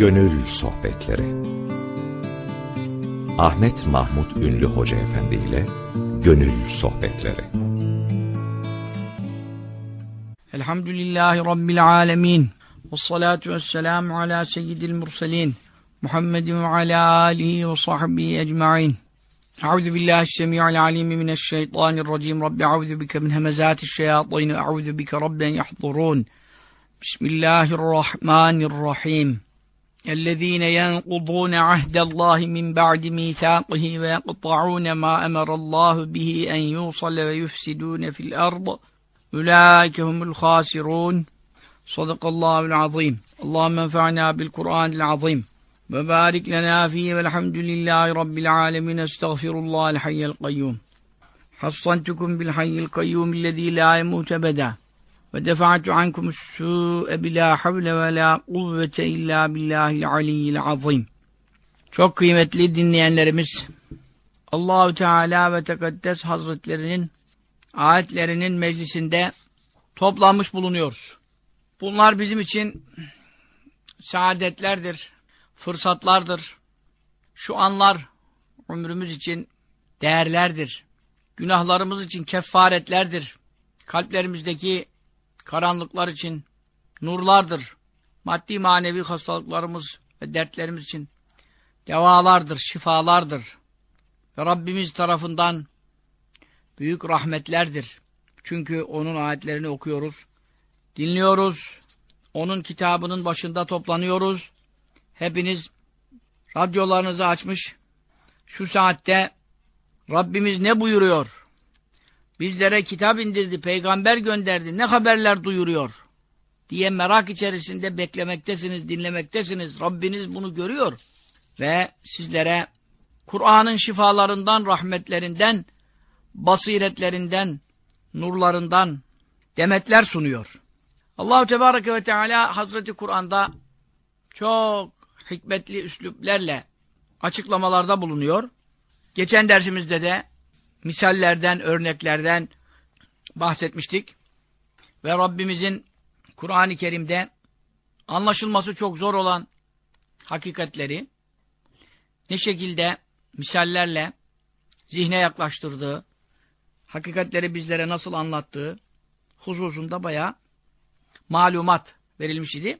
Gönül Sohbetleri. Ahmet Mahmut Ünlü Hoca Efendi ile Gönül Sohbetleri. Elhamdülillahi Rabbil Alemin. Ve salatu ve selamu ala seyyidil murselin. Muhammedin ve ala alihi ve sahbihi ecma'in. Euzu billahi semi'il alim mineşşeytanirracim. Rabbi euzu bike min hemezati'ş-şeyatin ve euzu bike rabben yahdurun. Bismillahirrahmanirrahim الذين ينقضون عهد الله من بعد ميثاقه ويقطعون ما أمر الله به أن يوصل ويفسدون في الأرض. أولئك هم الخاسرون. صدق الله العظيم. اللهم انفعنا بالقرآن العظيم. وبارك لنا فيه والحمد لله رب العالمين. استغفر الله الحي القيوم. حصنتكم بالحي القيوم الذي لا يموت أبدا. ve defa'tu ankumus su'e bila havle ve la kuvvete illa billahil aliyyil azim. Çok kıymetli dinleyenlerimiz, Allahu Teala ve Tekaddes Hazretlerinin ayetlerinin meclisinde toplanmış bulunuyoruz. Bunlar bizim için saadetlerdir, fırsatlardır. Şu anlar ömrümüz için değerlerdir. Günahlarımız için kefaretlerdir. Kalplerimizdeki karanlıklar için nurlardır. Maddi manevi hastalıklarımız ve dertlerimiz için devalardır, şifalardır. Ve Rabbimiz tarafından büyük rahmetlerdir. Çünkü onun ayetlerini okuyoruz, dinliyoruz, onun kitabının başında toplanıyoruz. Hepiniz radyolarınızı açmış, şu saatte Rabbimiz ne buyuruyor? Bizlere kitap indirdi, peygamber gönderdi, ne haberler duyuruyor diye merak içerisinde beklemektesiniz, dinlemektesiniz. Rabbiniz bunu görüyor ve sizlere Kur'an'ın şifalarından, rahmetlerinden, basiretlerinden, nurlarından demetler sunuyor. Allahu Tebareke ve Teala Hazreti Kur'an'da çok hikmetli üsluplerle açıklamalarda bulunuyor. Geçen dersimizde de misallerden, örneklerden bahsetmiştik. Ve Rabbimizin Kur'an-ı Kerim'de anlaşılması çok zor olan hakikatleri ne şekilde misallerle zihne yaklaştırdığı, hakikatleri bizlere nasıl anlattığı hususunda bayağı malumat verilmiş idi.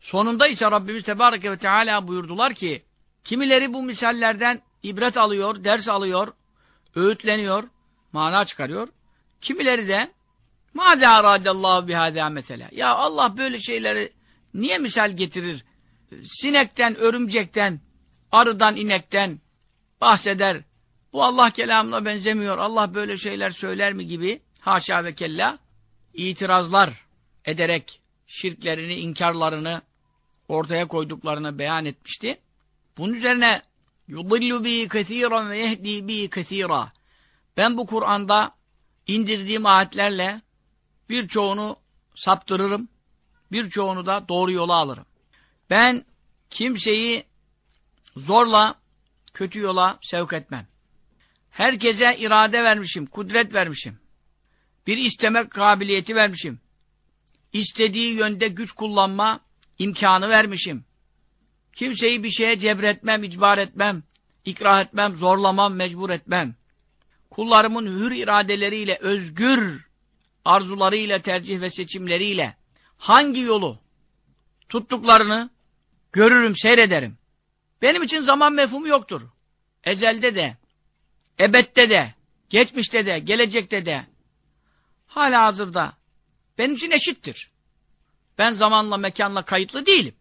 Sonunda ise Rabbimiz Tebareke ve Teala buyurdular ki, kimileri bu misallerden ibret alıyor, ders alıyor, öğütleniyor, mana çıkarıyor. Kimileri de Mâdâ arâdallâhu bihâdâ mesela. Ya Allah böyle şeyleri niye misal getirir? Sinekten, örümcekten, arıdan, inekten bahseder. Bu Allah kelamına benzemiyor. Allah böyle şeyler söyler mi gibi haşa ve kella itirazlar ederek şirklerini, inkarlarını ortaya koyduklarını beyan etmişti. Bunun üzerine yudillu bi kesiran ve yehdi bi kesira. Ben bu Kur'an'da indirdiğim ayetlerle birçoğunu saptırırım, birçoğunu da doğru yola alırım. Ben kimseyi zorla kötü yola sevk etmem. Herkese irade vermişim, kudret vermişim. Bir isteme kabiliyeti vermişim. İstediği yönde güç kullanma imkanı vermişim. Kimseyi bir şeye cebretmem, icbar etmem, ikrah etmem, zorlamam, mecbur etmem. Kullarımın hür iradeleriyle, özgür arzularıyla, tercih ve seçimleriyle hangi yolu tuttuklarını görürüm, seyrederim. Benim için zaman mefhumu yoktur. Ezelde de, ebette de, geçmişte de, gelecekte de, hala hazırda benim için eşittir. Ben zamanla, mekanla kayıtlı değilim.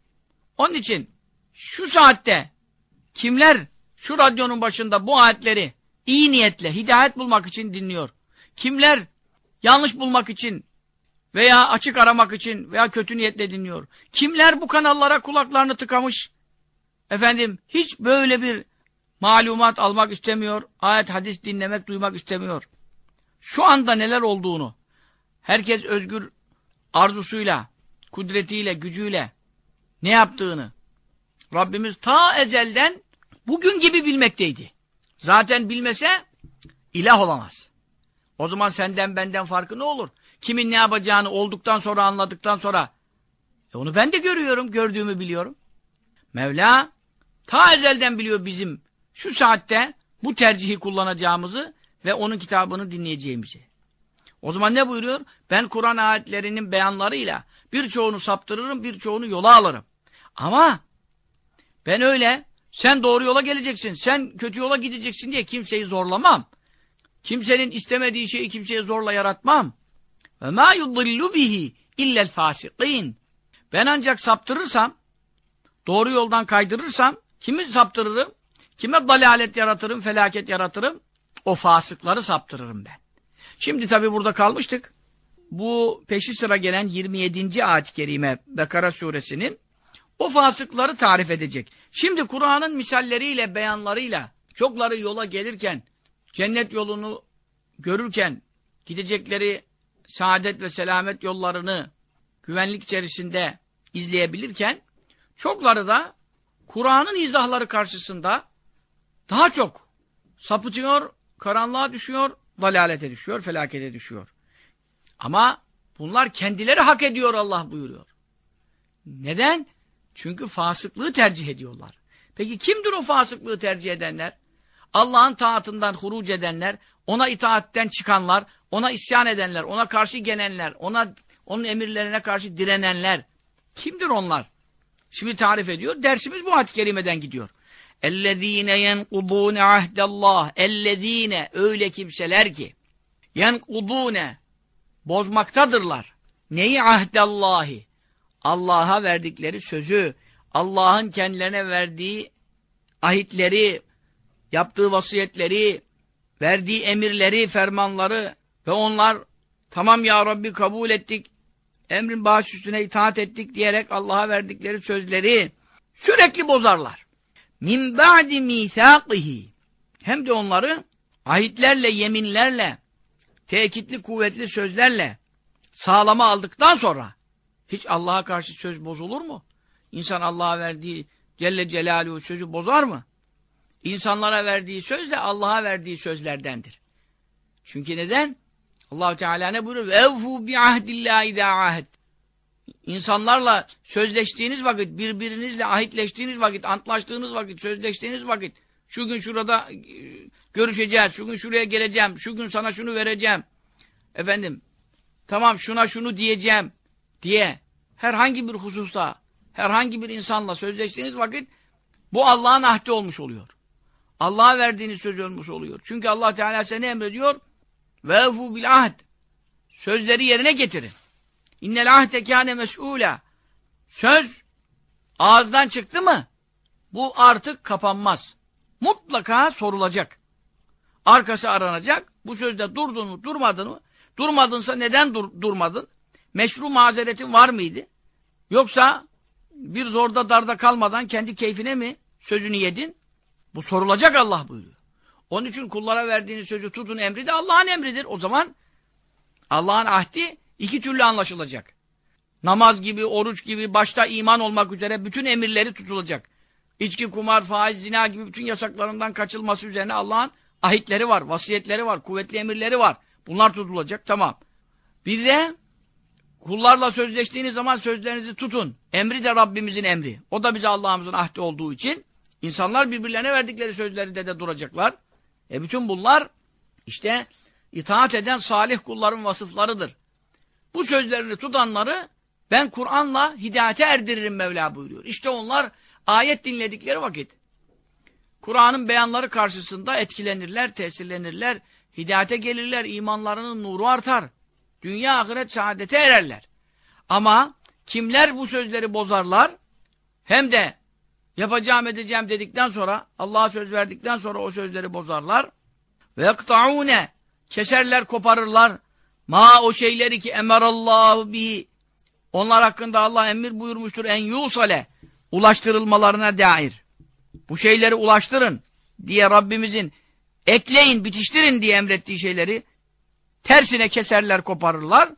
Onun için şu saatte kimler şu radyonun başında bu ayetleri iyi niyetle, hidayet bulmak için dinliyor? Kimler yanlış bulmak için veya açık aramak için veya kötü niyetle dinliyor? Kimler bu kanallara kulaklarını tıkamış? Efendim hiç böyle bir malumat almak istemiyor, ayet hadis dinlemek, duymak istemiyor. Şu anda neler olduğunu, herkes özgür arzusuyla, kudretiyle, gücüyle ne yaptığını Rabbimiz ta ezelden bugün gibi bilmekteydi. Zaten bilmese ilah olamaz. O zaman senden benden farkı ne olur? Kimin ne yapacağını olduktan sonra anladıktan sonra e onu ben de görüyorum, gördüğümü biliyorum. Mevla ta ezelden biliyor bizim şu saatte bu tercihi kullanacağımızı ve onun kitabını dinleyeceğimizi. O zaman ne buyuruyor? Ben Kur'an ayetlerinin beyanlarıyla birçoğunu saptırırım, birçoğunu yola alırım. Ama ben öyle sen doğru yola geleceksin, sen kötü yola gideceksin diye kimseyi zorlamam. Kimsenin istemediği şeyi kimseye zorla yaratmam. Ve ma yudillu bihi illel fasikin. Ben ancak saptırırsam, doğru yoldan kaydırırsam, kimi saptırırım? Kime dalalet yaratırım, felaket yaratırım? O fasıkları saptırırım ben. Şimdi tabi burada kalmıştık. Bu peşi sıra gelen 27. ayet-i kerime Bekara suresinin o fasıkları tarif edecek. Şimdi Kur'an'ın misalleriyle, beyanlarıyla çokları yola gelirken, cennet yolunu görürken, gidecekleri saadet ve selamet yollarını güvenlik içerisinde izleyebilirken, çokları da Kur'an'ın izahları karşısında daha çok sapıtıyor, karanlığa düşüyor, dalalete düşüyor, felakete düşüyor. Ama bunlar kendileri hak ediyor Allah buyuruyor. Neden? Çünkü fasıklığı tercih ediyorlar. Peki kimdir o fasıklığı tercih edenler? Allah'ın taatından huruc edenler, ona itaatten çıkanlar, ona isyan edenler, ona karşı gelenler, ona onun emirlerine karşı direnenler. Kimdir onlar? Şimdi tarif ediyor. Dersimiz bu hadis-i kerimeden gidiyor. اَلَّذ۪ينَ يَنْقُضُونَ عَهْدَ اللّٰهِ اَلَّذ۪ينَ Öyle kimseler ki يَنْقُضُونَ Bozmaktadırlar. Neyi ahdallahi? Allah'a verdikleri sözü, Allah'ın kendilerine verdiği ahitleri, yaptığı vasiyetleri, verdiği emirleri, fermanları ve onlar tamam ya Rabbi kabul ettik, emrin bağış üstüne itaat ettik diyerek Allah'a verdikleri sözleri sürekli bozarlar. Min ba'di mithaqihi hem de onları ahitlerle, yeminlerle, tekitli kuvvetli sözlerle sağlama aldıktan sonra hiç Allah'a karşı söz bozulur mu? İnsan Allah'a verdiği Celle Celaluhu sözü bozar mı? İnsanlara verdiği söz de Allah'a verdiği sözlerdendir. Çünkü neden? Allahu Teala ne buyuruyor? Evfu bi ahdillahi idâ ahd. İnsanlarla sözleştiğiniz vakit, birbirinizle ahitleştiğiniz vakit, antlaştığınız vakit, sözleştiğiniz vakit, şu gün şurada e, görüşeceğiz, şu gün şuraya geleceğim, şu gün sana şunu vereceğim. Efendim, tamam şuna şunu diyeceğim diye herhangi bir hususta, herhangi bir insanla sözleştiğiniz vakit bu Allah'ın ahdi olmuş oluyor. Allah'a verdiğiniz söz olmuş oluyor. Çünkü Allah Teala seni emrediyor. Vefu bil ahd. Sözleri yerine getirin. İnnel ahde kâne mes'ûlâ. Söz ağızdan çıktı mı bu artık kapanmaz. Mutlaka sorulacak. Arkası aranacak. Bu sözde durdun mu durmadın mı? Durmadınsa neden dur durmadın? Meşru mazeretin var mıydı? Yoksa bir zorda darda kalmadan kendi keyfine mi sözünü yedin? Bu sorulacak Allah buyuruyor. Onun için kullara verdiğiniz sözü tutun emri de Allah'ın emridir. O zaman Allah'ın ahdi iki türlü anlaşılacak. Namaz gibi, oruç gibi, başta iman olmak üzere bütün emirleri tutulacak. İçki, kumar, faiz, zina gibi bütün yasaklarından kaçılması üzerine Allah'ın ahitleri var, vasiyetleri var, kuvvetli emirleri var. Bunlar tutulacak, tamam. Bir de kullarla sözleştiğiniz zaman sözlerinizi tutun. Emri de Rabbimizin emri. O da bize Allah'ımızın ahdi olduğu için insanlar birbirlerine verdikleri sözleri de, de duracaklar. E bütün bunlar işte itaat eden salih kulların vasıflarıdır. Bu sözlerini tutanları ben Kur'an'la hidayete erdiririm Mevla buyuruyor. İşte onlar ayet dinledikleri vakit Kur'an'ın beyanları karşısında etkilenirler, tesirlenirler, hidayete gelirler, imanlarının nuru artar. Dünya ahiret saadete ererler. Ama kimler bu sözleri bozarlar? Hem de yapacağım edeceğim dedikten sonra Allah'a söz verdikten sonra o sözleri bozarlar. Ve yakta'une keserler koparırlar. Ma o şeyleri ki emerallahu bi onlar hakkında Allah emir buyurmuştur. En yusale ulaştırılmalarına dair. Bu şeyleri ulaştırın diye Rabbimizin ekleyin bitiştirin diye emrettiği şeyleri tersine keserler koparırlar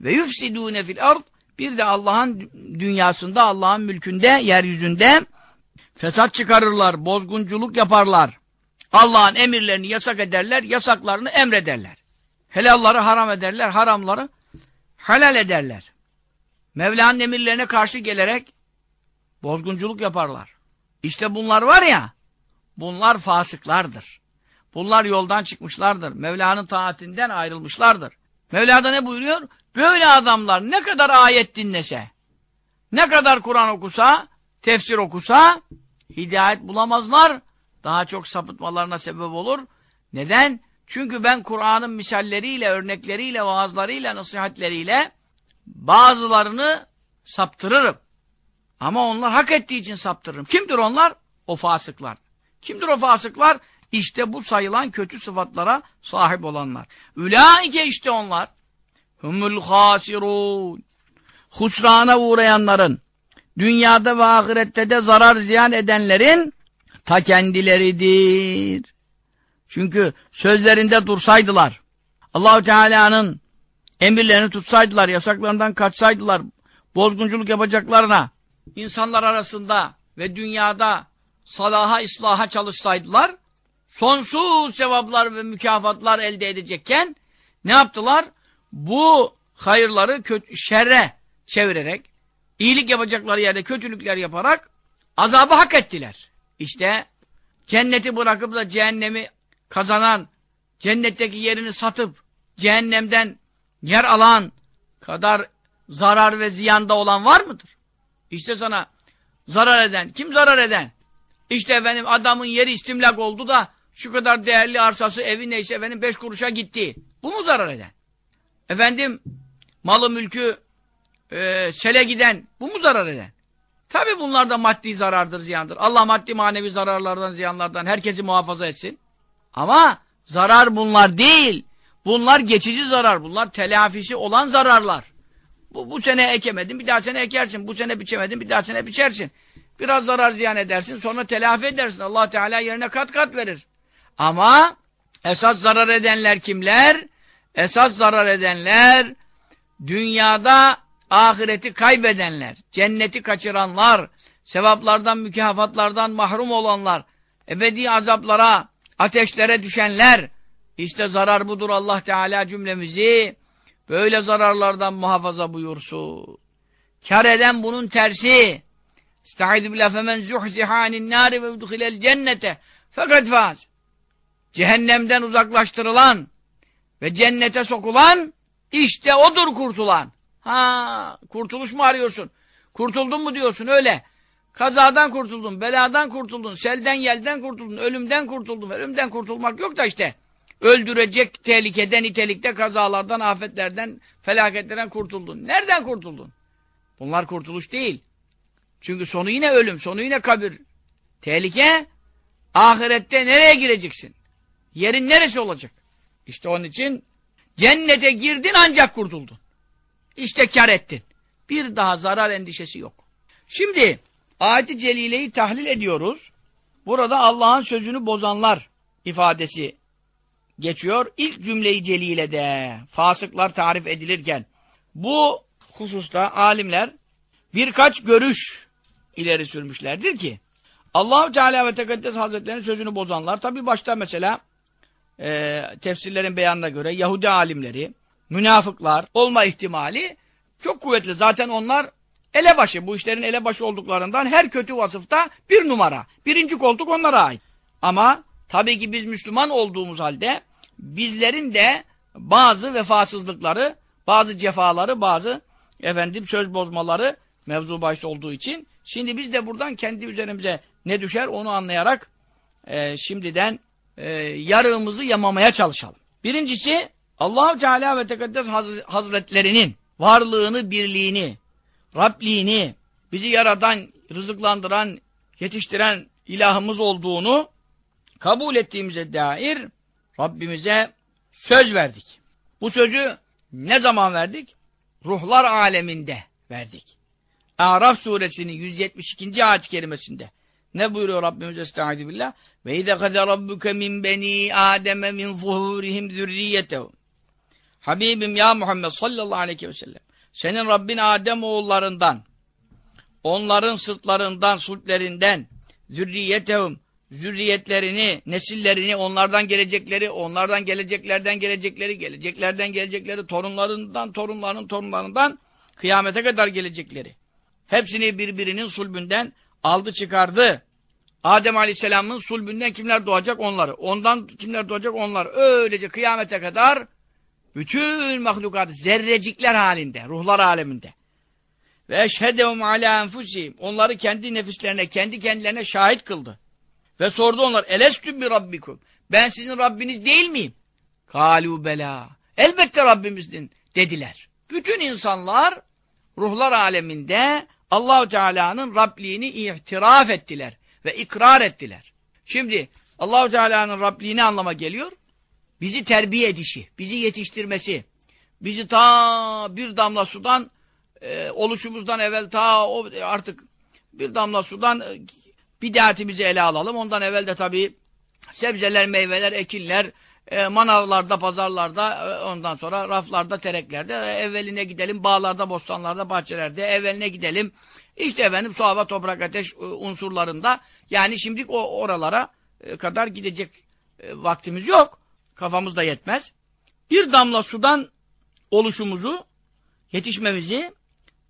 ve yufsidune fil ard bir de Allah'ın dünyasında Allah'ın mülkünde yeryüzünde fesat çıkarırlar, bozgunculuk yaparlar. Allah'ın emirlerini yasak ederler, yasaklarını emrederler. Helalları haram ederler, haramları helal ederler. Mevla'nın emirlerine karşı gelerek bozgunculuk yaparlar. İşte bunlar var ya, bunlar fasıklardır. Bunlar yoldan çıkmışlardır. Mevla'nın taatinden ayrılmışlardır. Mevla da ne buyuruyor? Böyle adamlar ne kadar ayet dinlese, ne kadar Kur'an okusa, tefsir okusa, hidayet bulamazlar. Daha çok sapıtmalarına sebep olur. Neden? Çünkü ben Kur'an'ın misalleriyle, örnekleriyle, vaazlarıyla, nasihatleriyle bazılarını saptırırım. Ama onlar hak ettiği için saptırırım. Kimdir onlar? O fasıklar. Kimdir o fasıklar? İşte bu sayılan kötü sıfatlara sahip olanlar. Ülaike işte onlar. Humul hasirun. Husrana uğrayanların, dünyada ve ahirette de zarar ziyan edenlerin ta kendileridir. Çünkü sözlerinde dursaydılar, Allahu Teala'nın emirlerini tutsaydılar, yasaklarından kaçsaydılar, bozgunculuk yapacaklarına, insanlar arasında ve dünyada salaha, islaha çalışsaydılar, sonsuz sevaplar ve mükafatlar elde edecekken ne yaptılar? Bu hayırları kötü, şerre çevirerek, iyilik yapacakları yerde kötülükler yaparak azabı hak ettiler. İşte cenneti bırakıp da cehennemi kazanan, cennetteki yerini satıp cehennemden yer alan kadar zarar ve ziyanda olan var mıdır? İşte sana zarar eden, kim zarar eden? İşte efendim adamın yeri istimlak oldu da şu kadar değerli arsası, evi neyse efendim beş kuruşa gitti. Bu mu zarar eden? Efendim malı mülkü e, sele giden, bu mu zarar eden? Tabi bunlar da maddi zarardır, ziyandır. Allah maddi manevi zararlardan, ziyanlardan herkesi muhafaza etsin. Ama zarar bunlar değil. Bunlar geçici zarar. Bunlar telafisi olan zararlar. Bu, bu sene ekemedin, bir daha sene ekersin. Bu sene biçemedin, bir daha sene biçersin. Biraz zarar ziyan edersin, sonra telafi edersin. allah Teala yerine kat kat verir. Ama esas zarar edenler kimler? Esas zarar edenler dünyada ahireti kaybedenler, cenneti kaçıranlar, sevaplardan, mükafatlardan mahrum olanlar, ebedi azaplara, ateşlere düşenler, işte zarar budur Allah Teala cümlemizi böyle zararlardan muhafaza buyursun. Kar eden bunun tersi. Estaizu billah femen zuhzihanin nari ve udhilel cennete fakat faz. Cehennemden uzaklaştırılan ve cennete sokulan işte odur kurtulan. Ha, kurtuluş mu arıyorsun? Kurtuldun mu diyorsun öyle. Kazadan kurtuldun, beladan kurtuldun, selden yelden kurtuldun, ölümden kurtuldun. Ölümden kurtulmak yok da işte. Öldürecek tehlikeden, nitelikte kazalardan, afetlerden, felaketlerden kurtuldun. Nereden kurtuldun? Bunlar kurtuluş değil. Çünkü sonu yine ölüm, sonu yine kabir. Tehlike, ahirette nereye gireceksin? Yerin neresi olacak? İşte onun için cennete girdin ancak kurtuldun. İşte kar ettin. Bir daha zarar endişesi yok. Şimdi ayet-i celileyi tahlil ediyoruz. Burada Allah'ın sözünü bozanlar ifadesi geçiyor. İlk cümleyi celile de fasıklar tarif edilirken bu hususta alimler birkaç görüş ileri sürmüşlerdir ki Allahu Teala ve Tekaddes Hazretleri'nin sözünü bozanlar tabi başta mesela e, tefsirlerin beyanına göre Yahudi alimleri münafıklar olma ihtimali çok kuvvetli. Zaten onlar elebaşı, bu işlerin elebaşı olduklarından her kötü vasıfta bir numara. Birinci koltuk onlara ait. Ama tabii ki biz Müslüman olduğumuz halde bizlerin de bazı vefasızlıkları, bazı cefaları, bazı efendim söz bozmaları mevzu bahis olduğu için şimdi biz de buradan kendi üzerimize ne düşer onu anlayarak e, şimdiden e, yarığımızı yamamaya çalışalım. Birincisi Allahu Teala ve Tekaddes Hazretlerinin varlığını, birliğini, Rabliğini, bizi yaradan, rızıklandıran, yetiştiren ilahımız olduğunu kabul ettiğimize dair Rabbimize söz verdik. Bu sözü ne zaman verdik? Ruhlar aleminde verdik. Araf suresinin 172. ayet-i kerimesinde ne buyuruyor Rabbimiz Estaizu billah? Ve izâ kadâ rabbuke min beni Adem'e min zuhurihim zürriyetehum. Habibim ya Muhammed sallallahu aleyhi ve sellem. Senin Rabbin Adem oğullarından, onların sırtlarından, sulplerinden, zürriyetehum, zürriyetlerini, nesillerini, onlardan gelecekleri, onlardan geleceklerden gelecekleri, geleceklerden gelecekleri, torunlarından, torunlarının torunlarından, kıyamete kadar gelecekleri. Hepsini birbirinin sulbünden aldı çıkardı. Adem Aleyhisselam'ın sulbünden kimler doğacak? Onları. Ondan kimler doğacak? Onlar. Öylece kıyamete kadar bütün mahlukat zerrecikler halinde, ruhlar aleminde. Ve eşhedehum ala enfusihim. Onları kendi nefislerine, kendi kendilerine şahit kıldı. Ve sordu onlar, elestü bi rabbikum. Ben sizin Rabbiniz değil miyim? Kalu bela. Elbette Rabbimizdin dediler. Bütün insanlar ruhlar aleminde Allahu Teala'nın Rabliğini itiraf ettiler ve ikrar ettiler. Şimdi Allahu Teala'nın Rabliğini anlama geliyor. Bizi terbiye edişi, bizi yetiştirmesi, bizi ta bir damla sudan e, oluşumuzdan evvel ta o artık bir damla sudan e, bidatimizi ele alalım. Ondan evvel de tabii sebzeler, meyveler, ekinler, e, manavlarda, pazarlarda, e, ondan sonra raflarda, tereklerde, e, evveline gidelim, bağlarda, bostanlarda, bahçelerde, evveline gidelim. İşte efendim su, hava, toprak, ateş e, unsurlarında. Yani şimdi o oralara e, kadar gidecek e, vaktimiz yok. Kafamız da yetmez. Bir damla sudan oluşumuzu, yetişmemizi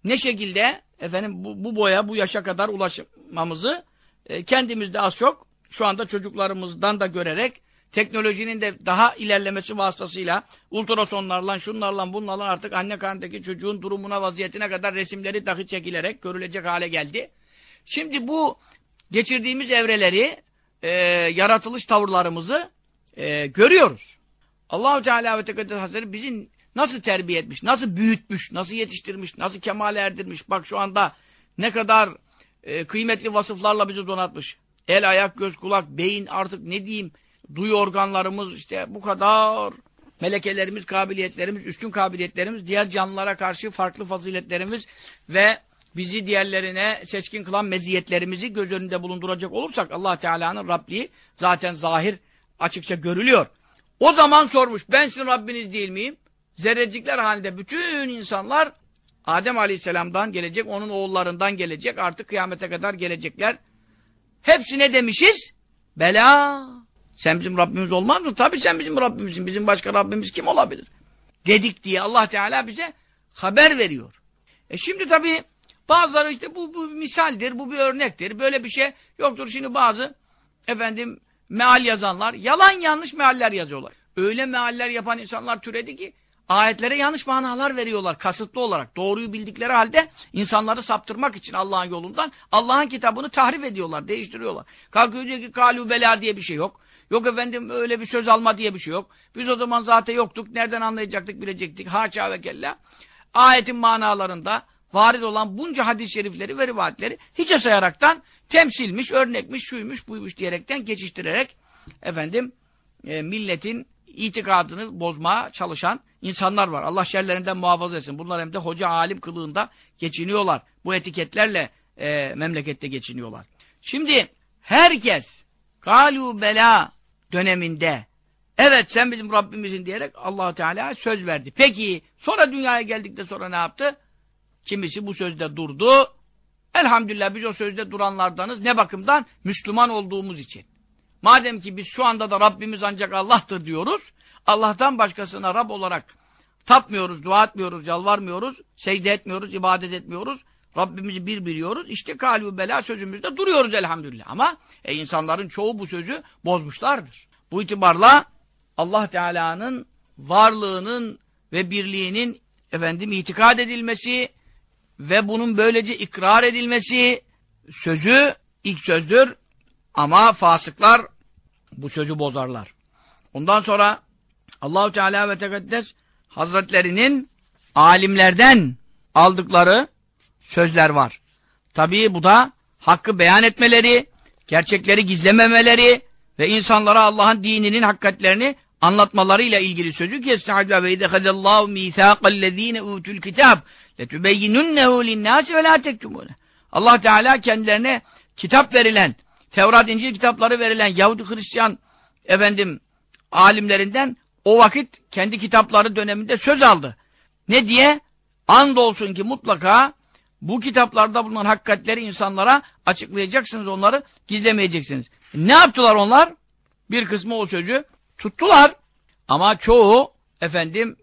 ne şekilde efendim bu, bu boya, bu yaşa kadar ulaşmamızı e, kendimizde az çok şu anda çocuklarımızdan da görerek teknolojinin de daha ilerlemesi vasıtasıyla ultrasonlarla, şunlarla, bunlarla artık anne karnındaki çocuğun durumuna, vaziyetine kadar resimleri dahi çekilerek görülecek hale geldi. Şimdi bu geçirdiğimiz evreleri, e, yaratılış tavırlarımızı e, görüyoruz. Allahu Teala ve Tekaddes Hazretleri bizi nasıl terbiye etmiş, nasıl büyütmüş, nasıl yetiştirmiş, nasıl kemale erdirmiş. Bak şu anda ne kadar e, kıymetli vasıflarla bizi donatmış. El, ayak, göz, kulak, beyin artık ne diyeyim, duyu organlarımız işte bu kadar melekelerimiz, kabiliyetlerimiz, üstün kabiliyetlerimiz, diğer canlılara karşı farklı faziletlerimiz ve bizi diğerlerine seçkin kılan meziyetlerimizi göz önünde bulunduracak olursak Allah Teala'nın Rabliği zaten zahir açıkça görülüyor. O zaman sormuş ben sizin Rabbiniz değil miyim? Zerrecikler halinde bütün insanlar Adem Aleyhisselam'dan gelecek, onun oğullarından gelecek, artık kıyamete kadar gelecekler. Hepsine demişiz? Bela. Sen bizim Rabbimiz olmaz mı? Tabii sen bizim Rabbimizsin. Bizim başka Rabbimiz kim olabilir? Dedik diye Allah Teala bize haber veriyor. E şimdi tabii bazıları işte bu, bu misaldir, bu bir örnektir. Böyle bir şey yoktur. Şimdi bazı efendim meal yazanlar yalan yanlış mealler yazıyorlar. Öyle mealler yapan insanlar türedi ki ayetlere yanlış manalar veriyorlar kasıtlı olarak. Doğruyu bildikleri halde insanları saptırmak için Allah'ın yolundan Allah'ın kitabını tahrif ediyorlar, değiştiriyorlar. Kalkıyor diyor ki kalu bela diye bir şey yok. Yok efendim öyle bir söz alma diye bir şey yok. Biz o zaman zaten yoktuk. Nereden anlayacaktık, bilecektik. Haça ve kella. Ayetin manalarında varid olan bunca hadis-i şerifleri ve rivayetleri hiçe sayaraktan temsilmiş, örnekmiş, şuymuş, buymuş diyerekten geçiştirerek efendim e, milletin itikadını bozmaya çalışan insanlar var. Allah şerlerinden muhafaza etsin. Bunlar hem de hoca alim kılığında geçiniyorlar. Bu etiketlerle e, memlekette geçiniyorlar. Şimdi herkes galu bela döneminde evet sen bizim Rabbimizin diyerek allah Teala söz verdi. Peki sonra dünyaya geldikten sonra ne yaptı? Kimisi bu sözde durdu. Elhamdülillah biz o sözde duranlardanız. Ne bakımdan? Müslüman olduğumuz için. Madem ki biz şu anda da Rabbimiz ancak Allah'tır diyoruz. Allah'tan başkasına Rab olarak tapmıyoruz, dua etmiyoruz, yalvarmıyoruz, secde etmiyoruz, ibadet etmiyoruz. Rabbimizi bir biliyoruz. İşte kalbi bela sözümüzde duruyoruz elhamdülillah. Ama e, insanların çoğu bu sözü bozmuşlardır. Bu itibarla Allah Teala'nın varlığının ve birliğinin efendim itikad edilmesi ve bunun böylece ikrar edilmesi sözü ilk sözdür. Ama fasıklar bu sözü bozarlar. Ondan sonra Allahu Teala ve Tekaddes Hazretlerinin alimlerden aldıkları sözler var. Tabii bu da hakkı beyan etmeleri, gerçekleri gizlememeleri ve insanlara Allah'ın dininin hakikatlerini anlatmalarıyla ilgili sözü ki Estaizu ve idehadallahu mithaqallezine utul kitab letubeyyinunnehu linnâsi ve lâ tektumûne. Allah Teala kendilerine kitap verilen, Tevrat, İncil kitapları verilen Yahudi Hristiyan efendim alimlerinden o vakit kendi kitapları döneminde söz aldı. Ne diye? Andolsun ki mutlaka bu kitaplarda bulunan hakikatleri insanlara açıklayacaksınız onları, gizlemeyeceksiniz. Ne yaptılar onlar? Bir kısmı o sözü tuttular. Ama çoğu efendim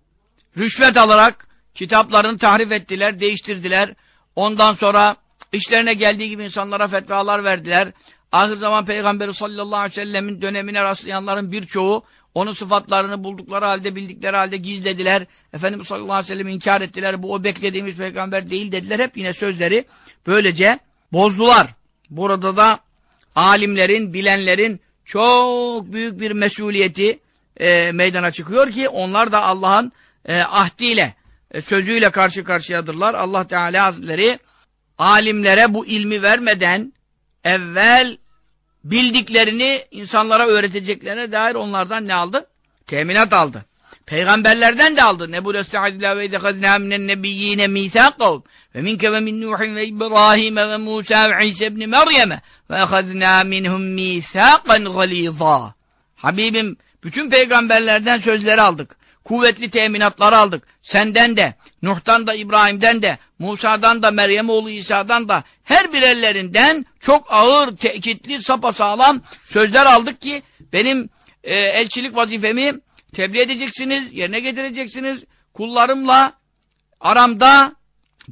rüşvet alarak kitaplarını tahrif ettiler, değiştirdiler. Ondan sonra işlerine geldiği gibi insanlara fetvalar verdiler. ahir zaman peygamberi sallallahu aleyhi ve sellemin dönemine rastlayanların birçoğu onun sıfatlarını buldukları halde, bildikleri halde gizlediler. Efendimiz sallallahu aleyhi ve sellem inkar ettiler. Bu o beklediğimiz peygamber değil dediler. Hep yine sözleri böylece bozdular. Burada da alimlerin, bilenlerin çok büyük bir mesuliyeti e, meydana çıkıyor ki onlar da Allah'ın e, ahdiyle, e, sözüyle karşı karşıyadırlar. Allah Teala Hazretleri alimlere bu ilmi vermeden evvel bildiklerini insanlara öğreteceklerine dair onlardan ne aldı? Teminat aldı. Peygamberlerden de aldı. Nebu estağfirullah ve idekadna minen nebiyyine mithaqav ve minke ve min Nuhin ve İbrahim ve Musa ve İsa ibn Meryem ve ehadna minhum mithaqan galiza. Habibim bütün peygamberlerden sözleri aldık. Kuvvetli teminatları aldık. Senden de, Nuh'tan da, İbrahim'den de, Musa'dan da, Meryem oğlu İsa'dan da her birerlerinden çok ağır, tekitli, sapasağlam sözler aldık ki benim e, elçilik vazifemi tebliğ edeceksiniz, yerine getireceksiniz. Kullarımla aramda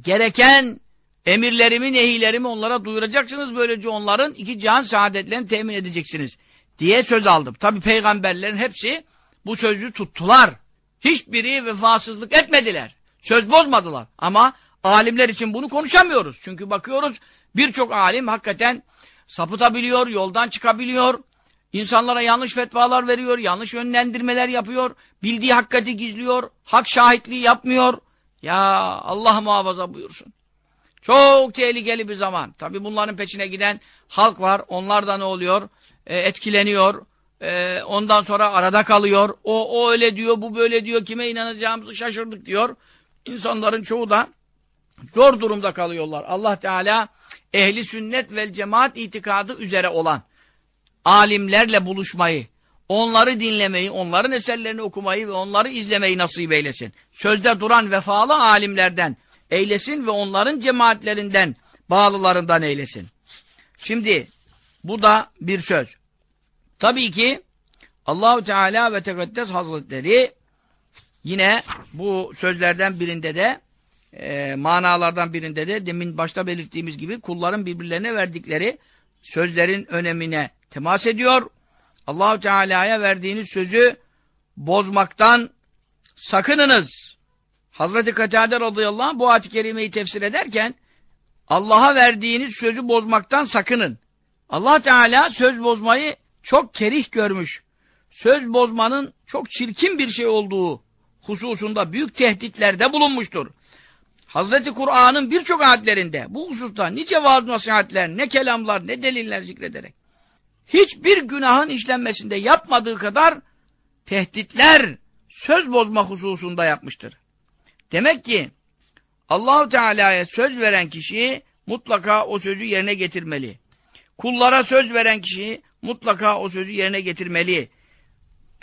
gereken emirlerimi, nehilerimi onlara duyuracaksınız. Böylece onların iki cihan saadetlerini temin edeceksiniz diye söz aldım. Tabi peygamberlerin hepsi bu sözü tuttular. Hiçbiri vefasızlık etmediler. Söz bozmadılar. Ama alimler için bunu konuşamıyoruz. Çünkü bakıyoruz birçok alim hakikaten sapıtabiliyor, yoldan çıkabiliyor. İnsanlara yanlış fetvalar veriyor, yanlış yönlendirmeler yapıyor. Bildiği hakikati gizliyor, hak şahitliği yapmıyor. Ya Allah muhafaza buyursun. Çok tehlikeli bir zaman. Tabi bunların peşine giden halk var. Onlar da ne oluyor? E, etkileniyor. E, ondan sonra arada kalıyor. O, o öyle diyor, bu böyle diyor. Kime inanacağımızı şaşırdık diyor. İnsanların çoğu da zor durumda kalıyorlar. Allah Teala ehli sünnet vel cemaat itikadı üzere olan alimlerle buluşmayı, onları dinlemeyi, onların eserlerini okumayı ve onları izlemeyi nasip eylesin. Sözde duran vefalı alimlerden eylesin ve onların cemaatlerinden, bağlılarından eylesin. Şimdi bu da bir söz. Tabii ki Allahu Teala ve Tekaddes Hazretleri yine bu sözlerden birinde de e, manalardan birinde de demin başta belirttiğimiz gibi kulların birbirlerine verdikleri sözlerin önemine temas ediyor. Allahu Teala'ya verdiğiniz sözü bozmaktan sakınınız. Hazreti Katade radıyallahu anh bu ayet-i kerimeyi tefsir ederken Allah'a verdiğiniz sözü bozmaktan sakının. Allah Teala söz bozmayı çok kerih görmüş. Söz bozmanın çok çirkin bir şey olduğu hususunda büyük tehditlerde bulunmuştur. Hazreti Kur'an'ın birçok ayetlerinde bu hususta nice vaaz nasihatler, ne kelamlar, ne deliller zikrederek hiçbir günahın işlenmesinde yapmadığı kadar tehditler söz bozma hususunda yapmıştır. Demek ki Allahu Teala'ya söz veren kişi mutlaka o sözü yerine getirmeli. Kullara söz veren kişi mutlaka o sözü yerine getirmeli.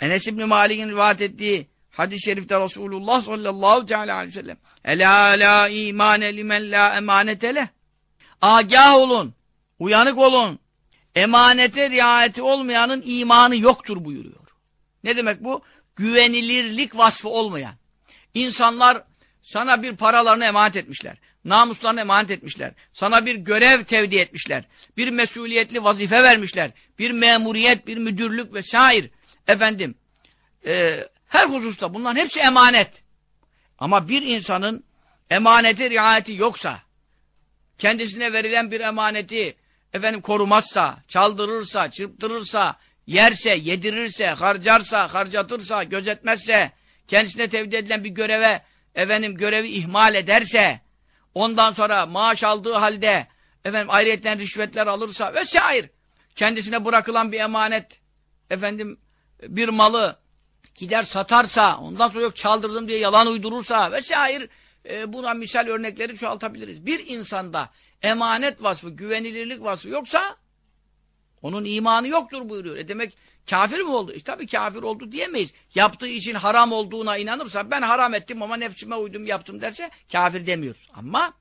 Enes İbni Malik'in rivayet ettiği hadis-i şerifte Resulullah sallallahu teala aleyhi ve sellem Ela la imane limen la emanetele Agah olun, uyanık olun. Emanete riayeti olmayanın imanı yoktur buyuruyor. Ne demek bu? Güvenilirlik vasfı olmayan. İnsanlar sana bir paralarını emanet etmişler. Namuslarını emanet etmişler. Sana bir görev tevdi etmişler. Bir mesuliyetli vazife vermişler. Bir memuriyet, bir müdürlük vesaire. Efendim, e, her hususta bunların hepsi emanet. Ama bir insanın emaneti riayeti yoksa, kendisine verilen bir emaneti efendim korumazsa, çaldırırsa, çırptırırsa, yerse, yedirirse, harcarsa, harcatırsa, gözetmezse, kendisine tevdi edilen bir göreve, efendim görevi ihmal ederse, ondan sonra maaş aldığı halde, efendim ayrıyetten rüşvetler alırsa vesaire, kendisine bırakılan bir emanet, efendim bir malı gider satarsa, ondan sonra yok çaldırdım diye yalan uydurursa vesaire, e, buna misal örnekleri çoğaltabiliriz. Bir insanda emanet vasfı, güvenilirlik vasfı yoksa onun imanı yoktur buyuruyor. E demek kafir mi oldu? E tabi kafir oldu diyemeyiz. Yaptığı için haram olduğuna inanırsa ben haram ettim ama nefsime uydum yaptım derse kafir demiyoruz. Ama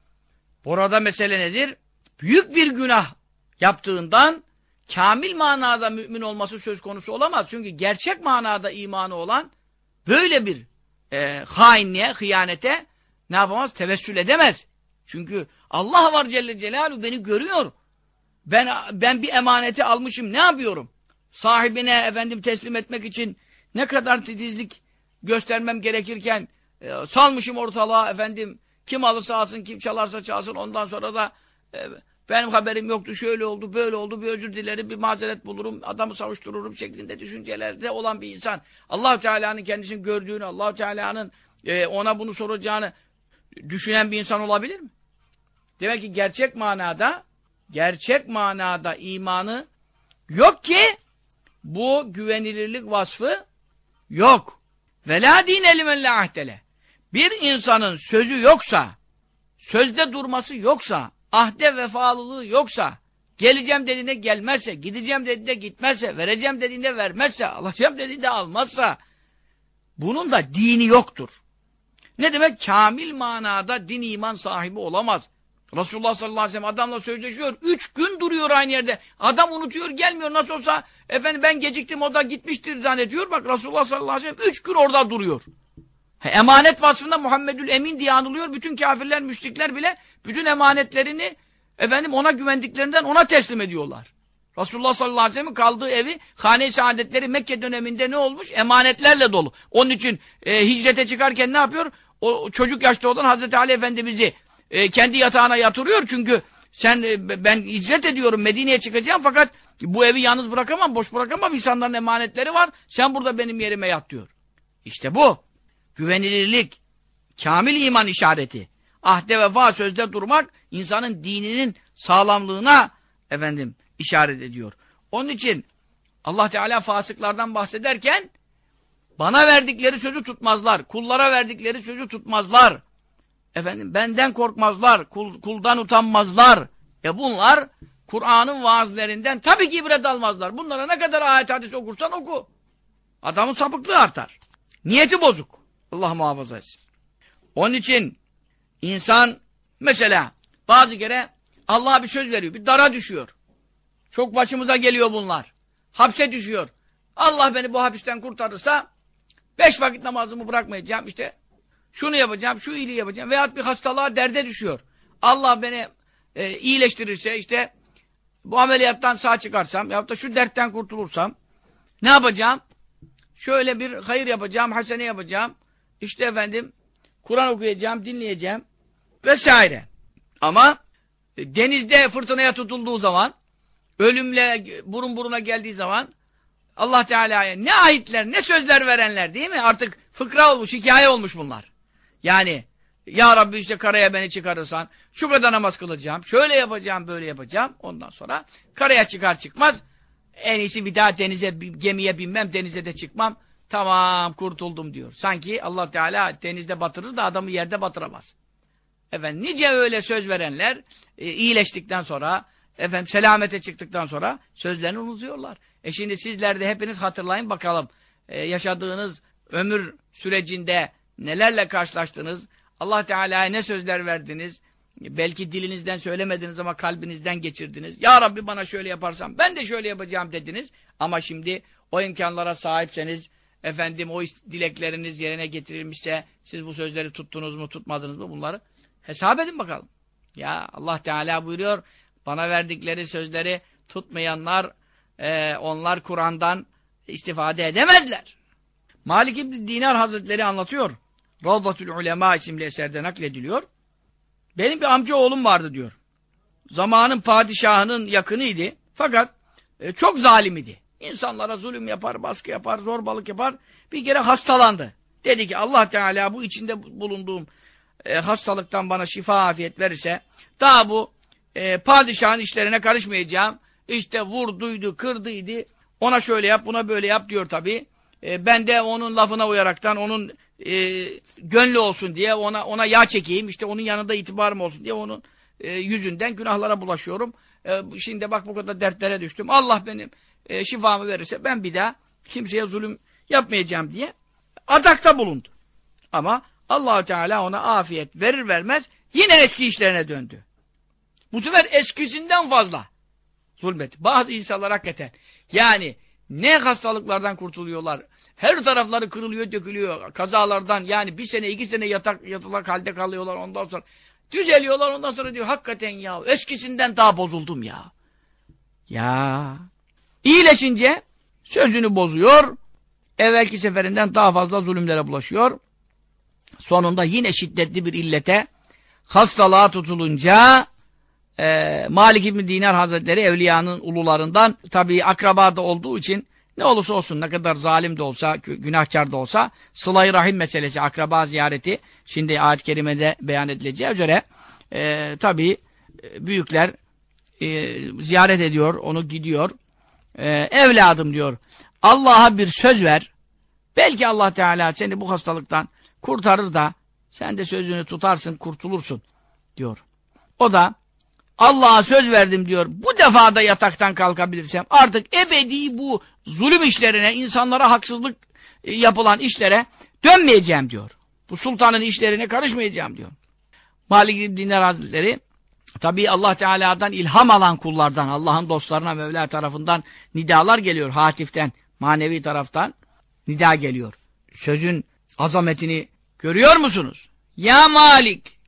burada mesele nedir? Büyük bir günah yaptığından kamil manada mümin olması söz konusu olamaz. Çünkü gerçek manada imanı olan böyle bir e, hainliğe, hıyanete ne yapamaz? Tevessül edemez. Çünkü Allah var Celle Celaluhu beni görüyor. Ben ben bir emaneti almışım. Ne yapıyorum? Sahibine efendim teslim etmek için ne kadar titizlik göstermem gerekirken e, salmışım ortalığa efendim. Kim alırsa alsın, kim çalarsa çalsın. Ondan sonra da e, benim haberim yoktu, şöyle oldu, böyle oldu, bir özür dilerim, bir mazeret bulurum, adamı savuştururum şeklinde düşüncelerde olan bir insan. allah Teala'nın kendisini gördüğünü, allah Teala'nın e, ona bunu soracağını düşünen bir insan olabilir mi? Demek ki gerçek manada, gerçek manada imanı yok ki bu güvenilirlik vasfı yok. Ve la dine limen la ahdele. Bir insanın sözü yoksa, sözde durması yoksa, ahde vefalılığı yoksa, geleceğim dediğinde gelmezse, gideceğim dediğinde gitmezse, vereceğim dediğinde vermezse, alacağım dediğinde almazsa, bunun da dini yoktur. Ne demek? Kamil manada din iman sahibi olamaz. Resulullah sallallahu aleyhi ve sellem adamla sözleşiyor. Üç gün duruyor aynı yerde. Adam unutuyor gelmiyor. Nasıl olsa efendim ben geciktim o da gitmiştir zannediyor. Bak Resulullah sallallahu aleyhi ve sellem üç gün orada duruyor. He, emanet vasfında Muhammedül Emin diye anılıyor. Bütün kafirler, müşrikler bile bütün emanetlerini efendim ona güvendiklerinden ona teslim ediyorlar. Resulullah sallallahu aleyhi ve sellem'in kaldığı evi hane-i saadetleri Mekke döneminde ne olmuş? Emanetlerle dolu. Onun için e, hicrete çıkarken ne yapıyor? O çocuk yaşta olan Hazreti Ali Efendimiz'i e, kendi yatağına yatırıyor çünkü sen e, ben hicret ediyorum Medine'ye çıkacağım fakat bu evi yalnız bırakamam, boş bırakamam. insanların emanetleri var. Sen burada benim yerime yat diyor. İşte bu. Güvenilirlik, kamil iman işareti. Ahde vefa sözde durmak insanın dininin sağlamlığına efendim işaret ediyor. Onun için Allah Teala fasıklardan bahsederken bana verdikleri sözü tutmazlar. Kullara verdikleri sözü tutmazlar. Efendim benden korkmazlar. Kul, kuldan utanmazlar. E bunlar Kur'an'ın vaazlerinden tabii ki ibret almazlar. Bunlara ne kadar ayet hadis okursan oku. Adamın sapıklığı artar. Niyeti bozuk. Allah muhafaza etsin. Onun için insan mesela bazı kere Allah'a bir söz veriyor. Bir dara düşüyor. Çok başımıza geliyor bunlar. Hapse düşüyor. Allah beni bu hapisten kurtarırsa beş vakit namazımı bırakmayacağım. İşte şunu yapacağım, şu iyiliği yapacağım. Veyahut bir hastalığa derde düşüyor. Allah beni e, iyileştirirse işte bu ameliyattan sağ çıkarsam yahut da şu dertten kurtulursam ne yapacağım? Şöyle bir hayır yapacağım, hasene yapacağım. İşte efendim Kur'an okuyacağım, dinleyeceğim vesaire. Ama e, denizde fırtınaya tutulduğu zaman ölümle burun buruna geldiği zaman Allah Teala'ya ne ayetler, ne sözler verenler değil mi? Artık fıkra olmuş, hikaye olmuş bunlar. Yani ya Rabbi işte karaya beni çıkarırsan şu kadar namaz kılacağım, şöyle yapacağım, böyle yapacağım. Ondan sonra karaya çıkar çıkmaz en iyisi bir daha denize, gemiye binmem, denize de çıkmam. Tamam kurtuldum diyor. Sanki Allah Teala denizde batırır da adamı yerde batıramaz. Efendim nice öyle söz verenler e, iyileştikten sonra efendim selamete çıktıktan sonra sözlerini unutuyorlar. E şimdi sizler de hepiniz hatırlayın bakalım. E, yaşadığınız ömür sürecinde nelerle karşılaştınız? Allah Teala'ya ne sözler verdiniz? Belki dilinizden söylemediniz ama kalbinizden geçirdiniz. Ya Rabbi bana şöyle yaparsam ben de şöyle yapacağım dediniz. Ama şimdi o imkanlara sahipseniz, efendim o dilekleriniz yerine getirilmişse siz bu sözleri tuttunuz mu tutmadınız mı bunları hesap edin bakalım. Ya Allah Teala buyuruyor bana verdikleri sözleri tutmayanlar e, onlar Kur'an'dan istifade edemezler. Malik İbni Dinar Hazretleri anlatıyor. Ravdatül Ulema isimli eserde naklediliyor. Benim bir amca oğlum vardı diyor. Zamanın padişahının yakınıydı. Fakat e, çok zalim idi. İnsanlara zulüm yapar, baskı yapar, zorbalık yapar. Bir kere hastalandı. Dedi ki Allah Teala bu içinde bulunduğum e, hastalıktan bana şifa afiyet verirse daha bu e, padişahın işlerine karışmayacağım. İşte vurduydu, kırdıydı. Ona şöyle yap, buna böyle yap diyor tabii. E, ben de onun lafına uyaraktan, onun e, gönlü olsun diye ona ona yağ çekeyim. İşte onun yanında itibarım olsun diye onun e, yüzünden günahlara bulaşıyorum. E, şimdi bak bu kadar dertlere düştüm. Allah benim e, şifamı verirse ben bir daha kimseye zulüm yapmayacağım diye adakta bulundu. Ama allah Teala ona afiyet verir vermez yine eski işlerine döndü. Bu sefer eskisinden fazla zulmet. Bazı insanlar hakikaten yani ne hastalıklardan kurtuluyorlar. Her tarafları kırılıyor, dökülüyor. Kazalardan yani bir sene, iki sene yatak, yatılak halde kalıyorlar ondan sonra. Düzeliyorlar ondan sonra diyor hakikaten ya eskisinden daha bozuldum ya. Ya. İyileşince sözünü bozuyor. Evvelki seferinden daha fazla zulümlere bulaşıyor. Sonunda yine şiddetli bir illete hastalığa tutulunca e, Malik İbni Dinar Hazretleri evliyanın ulularından tabii akrabada olduğu için ne olursa olsun ne kadar zalim de olsa günahkar da olsa sıla rahim meselesi akraba ziyareti şimdi ayet-i kerimede beyan edileceği üzere e, tabii e, büyükler e, ziyaret ediyor onu gidiyor e, evladım diyor Allah'a bir söz ver belki Allah Teala seni bu hastalıktan kurtarır da sen de sözünü tutarsın kurtulursun diyor. O da Allah'a söz verdim diyor. Bu defa da yataktan kalkabilirsem artık ebedi bu zulüm işlerine, insanlara haksızlık e, yapılan işlere dönmeyeceğim diyor. Bu sultanın işlerine karışmayacağım diyor. Malik Dinar Hazretleri tabi Allah Teala'dan ilham alan kullardan, Allah'ın dostlarına Mevla tarafından nidalar geliyor. Hatiften, manevi taraftan nida geliyor. Sözün azametini görüyor musunuz? Ya Malik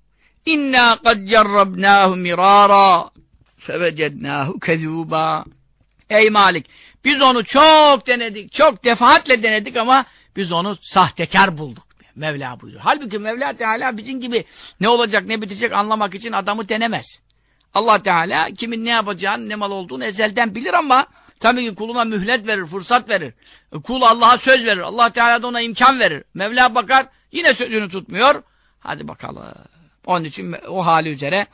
İnna kad cerrabnahu mirara fevecednahu kezuba. Ey Malik biz onu çok denedik, çok defaatle denedik ama biz onu sahtekar bulduk. Mevla buyuruyor. Halbuki Mevla Teala bizim gibi ne olacak ne bitecek anlamak için adamı denemez. Allah Teala kimin ne yapacağını ne mal olduğunu ezelden bilir ama tabii ki kuluna mühlet verir, fırsat verir. Kul Allah'a söz verir. Allah Teala da ona imkan verir. Mevla bakar yine sözünü tutmuyor. Hadi bakalım. Onun için o hali üzere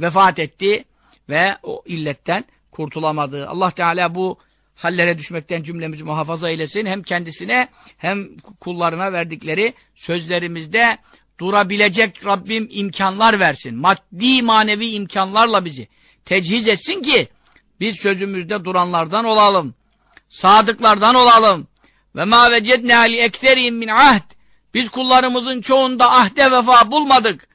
vefat etti ve o illetten kurtulamadı. Allah Teala bu hallere düşmekten cümlemizi muhafaza eylesin. Hem kendisine hem kullarına verdikleri sözlerimizde durabilecek Rabbim imkanlar versin. Maddi manevi imkanlarla bizi tecihiz etsin ki biz sözümüzde duranlardan olalım. Sadıklardan olalım. Ve ma vecedne li ekserihim min ahd. Biz kullarımızın çoğunda ahde vefa bulmadık.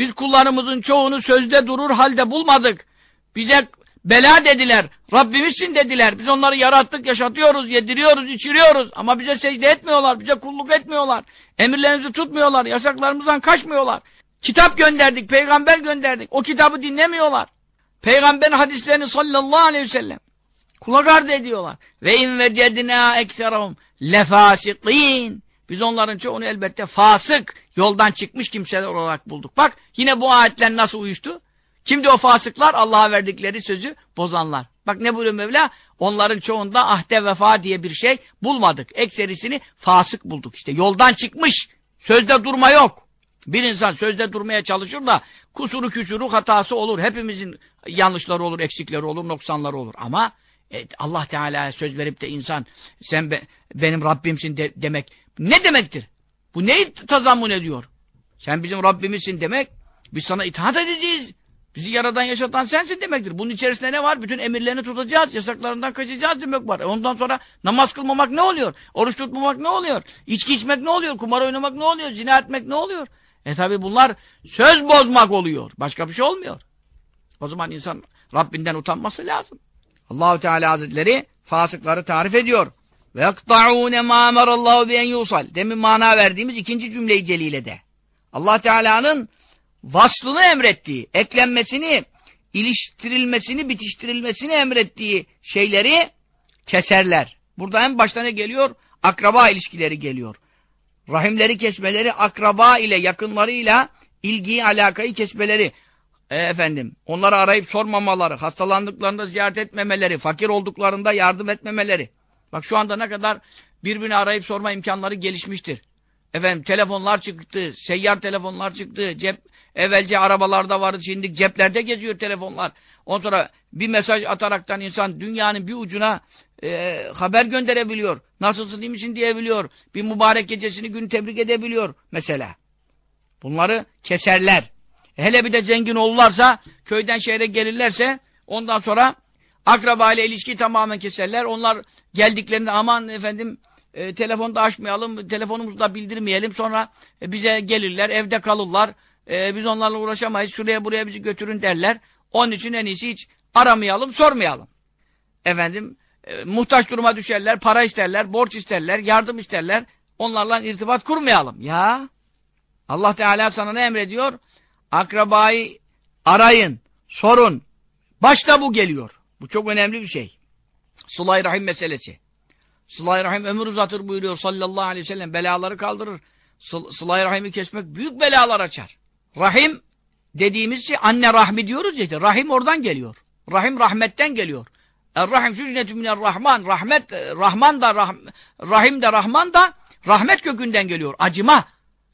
Biz kullarımızın çoğunu sözde durur halde bulmadık. Bize bela dediler, Rabbimizsin dediler. Biz onları yarattık, yaşatıyoruz, yediriyoruz, içiriyoruz. Ama bize secde etmiyorlar, bize kulluk etmiyorlar. Emirlerimizi tutmuyorlar, yasaklarımızdan kaçmıyorlar. Kitap gönderdik, peygamber gönderdik. O kitabı dinlemiyorlar. Peygamberin hadislerini sallallahu aleyhi ve sellem kulak ardı ediyorlar. Ve in vecedina ekserahum lefasikin. Biz onların çoğunu elbette fasık, yoldan çıkmış kimseler olarak bulduk. Bak yine bu ayetler nasıl uyuştu? Kimdi o fasıklar? Allah'a verdikleri sözü bozanlar. Bak ne buyuruyor Mevla? Onların çoğunda ahde vefa diye bir şey bulmadık. Ekserisini fasık bulduk. İşte yoldan çıkmış. Sözde durma yok. Bir insan sözde durmaya çalışır da kusuru küsuru hatası olur. Hepimizin yanlışları olur, eksikleri olur, noksanları olur. Ama e, Allah Teala'ya söz verip de insan sen be, benim Rabbimsin de, demek ne demektir? Bu neyi tazammun ediyor? Sen bizim Rabbimizsin demek, biz sana itaat edeceğiz. Bizi yaradan yaşatan sensin demektir. Bunun içerisinde ne var? Bütün emirlerini tutacağız, yasaklarından kaçacağız demek var. E ondan sonra namaz kılmamak ne oluyor? Oruç tutmamak ne oluyor? İçki içmek ne oluyor? Kumar oynamak ne oluyor? Zina etmek ne oluyor? E tabi bunlar söz bozmak oluyor. Başka bir şey olmuyor. O zaman insan Rabbinden utanması lazım. Allahu Teala Hazretleri fasıkları tarif ediyor. Ve yakta'ûne mâ emerallâhu bi en yusal. Demin mana verdiğimiz ikinci cümleyi celilede. Allah Teala'nın vaslını emrettiği, eklenmesini, iliştirilmesini, bitiştirilmesini emrettiği şeyleri keserler. Burada en başta ne geliyor? Akraba ilişkileri geliyor. Rahimleri kesmeleri, akraba ile, yakınlarıyla ilgiyi, alakayı kesmeleri. E, efendim, onları arayıp sormamaları, hastalandıklarında ziyaret etmemeleri, fakir olduklarında yardım etmemeleri. Bak şu anda ne kadar birbirini arayıp sorma imkanları gelişmiştir. Efendim telefonlar çıktı, seyyar telefonlar çıktı, cep evvelce arabalarda vardı, şimdi ceplerde geziyor telefonlar. Ondan sonra bir mesaj ataraktan insan dünyanın bir ucuna e, haber gönderebiliyor. Nasılsın iyi misin diyebiliyor. Bir mübarek gecesini gün tebrik edebiliyor mesela. Bunları keserler. Hele bir de zengin olurlarsa, köyden şehre gelirlerse ondan sonra akraba ile ilişki tamamen keserler. Onlar geldiklerinde aman efendim e, telefonda açmayalım, telefonumuzu da bildirmeyelim. Sonra e, bize gelirler, evde kalırlar. E, biz onlarla uğraşamayız, şuraya buraya bizi götürün derler. Onun için en iyisi hiç aramayalım, sormayalım. Efendim, e, muhtaç duruma düşerler, para isterler, borç isterler, yardım isterler. Onlarla irtibat kurmayalım. Ya Allah Teala sana ne emrediyor? Akrabayı arayın, sorun. Başta bu geliyor. Bu çok önemli bir şey. Sıla-i Rahim meselesi. Sıla-i Rahim ömür uzatır buyuruyor sallallahu aleyhi ve sellem. Belaları kaldırır. Sı Sıla-i Rahim'i kesmek büyük belalar açar. Rahim dediğimiz şey anne rahmi diyoruz ya işte. Rahim oradan geliyor. Rahim rahmetten geliyor. Er-Rahim sücnetü Rahman. Rahmet, Rahman da rah, Rahim de Rahman da rahmet kökünden geliyor. Acıma.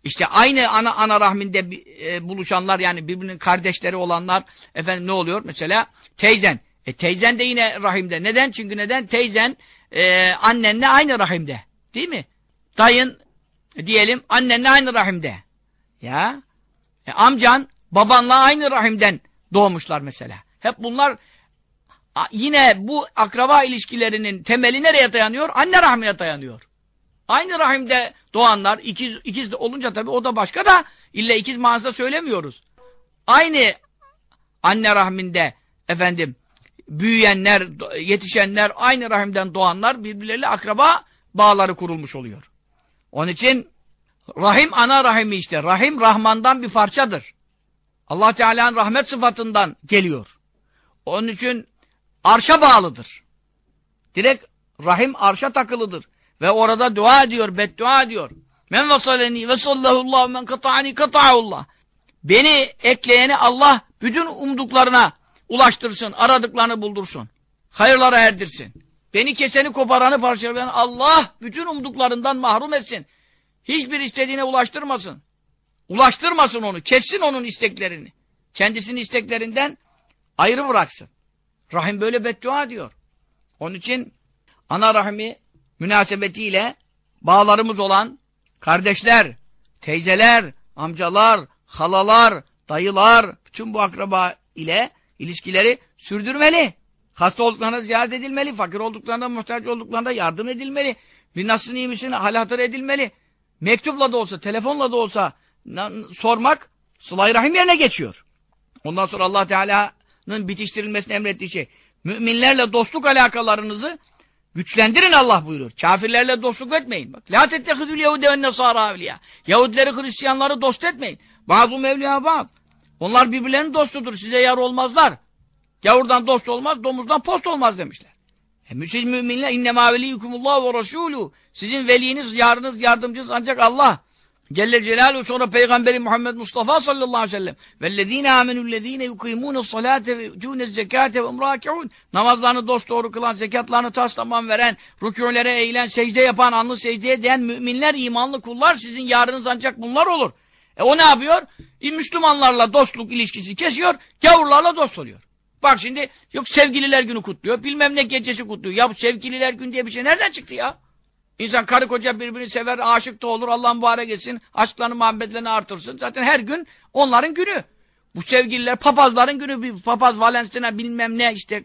İşte aynı ana ana rahminde e, buluşanlar yani birbirinin kardeşleri olanlar efendim ne oluyor? Mesela teyzen. E teyzen de yine rahimde. Neden? Çünkü neden? Teyzen e, annenle aynı rahimde. Değil mi? Dayın diyelim annenle aynı rahimde. Ya. E, amcan babanla aynı rahimden doğmuşlar mesela. Hep bunlar yine bu akraba ilişkilerinin temeli nereye dayanıyor? Anne rahmine dayanıyor. Aynı rahimde doğanlar, ikiz, ikiz de olunca tabii o da başka da illa ikiz manasında söylemiyoruz. Aynı anne rahminde efendim büyüyenler, yetişenler, aynı rahimden doğanlar birbirleriyle akraba bağları kurulmuş oluyor. Onun için rahim ana rahimi işte. Rahim Rahman'dan bir parçadır. Allah Teala'nın rahmet sıfatından geliyor. Onun için arşa bağlıdır. Direkt rahim arşa takılıdır. Ve orada dua ediyor, beddua ediyor. Men vasaleni ve sallahullahu men kata'ani kata'ullah. Beni ekleyeni Allah bütün umduklarına ulaştırsın, aradıklarını buldursun. Hayırlara erdirsin. Beni keseni koparanı parçalayan Allah bütün umduklarından mahrum etsin. Hiçbir istediğine ulaştırmasın. Ulaştırmasın onu, kessin onun isteklerini. Kendisinin isteklerinden ayrı bıraksın. Rahim böyle beddua diyor. Onun için ana rahmi münasebetiyle bağlarımız olan kardeşler, teyzeler, amcalar, halalar, dayılar, bütün bu akraba ile ilişkileri sürdürmeli. Hasta olduklarında ziyaret edilmeli, fakir olduklarında, muhtaç olduklarında yardım edilmeli. Bir nasılsın iyi misin hal edilmeli. Mektupla da olsa, telefonla da olsa sormak sıla rahim yerine geçiyor. Ondan sonra Allah Teala'nın bitiştirilmesini emrettiği şey. Müminlerle dostluk alakalarınızı güçlendirin Allah buyurur. Kafirlerle dostluk etmeyin. Bak, La tettehidül Yahude ve Nesara. Yahudileri, Hristiyanları dost etmeyin. Bazı mevliya bazı. Onlar birbirlerinin dostudur. Size yar olmazlar. Gavurdan dost olmaz, domuzdan post olmaz demişler. E, siz müminler innemâ veliyukumullah ve rasûlû. Sizin veliniz, yarınız, yardımcınız ancak Allah. Celle Celaluhu sonra Peygamberi Muhammed Mustafa sallallahu aleyhi ve sellem vellezine amenüllezine yukimûne salate ve yutûne zekate ve umrâki'ûn namazlarını dost doğru kılan, zekatlarını taslaman veren, rükûlere eğilen, secde yapan, anlı secdeye değen müminler, imanlı kullar sizin yarınız ancak bunlar olur. E o ne yapıyor? E, Müslümanlarla dostluk ilişkisi kesiyor, gavurlarla dost oluyor. Bak şimdi yok sevgililer günü kutluyor, bilmem ne gecesi kutluyor. Ya bu sevgililer günü diye bir şey nereden çıktı ya? İnsan karı koca birbirini sever, aşık da olur. Allah mübarek etsin. Aşklarını, muhabbetlerini artırsın. Zaten her gün onların günü. Bu sevgililer papazların günü. Bir papaz Valentina bilmem ne işte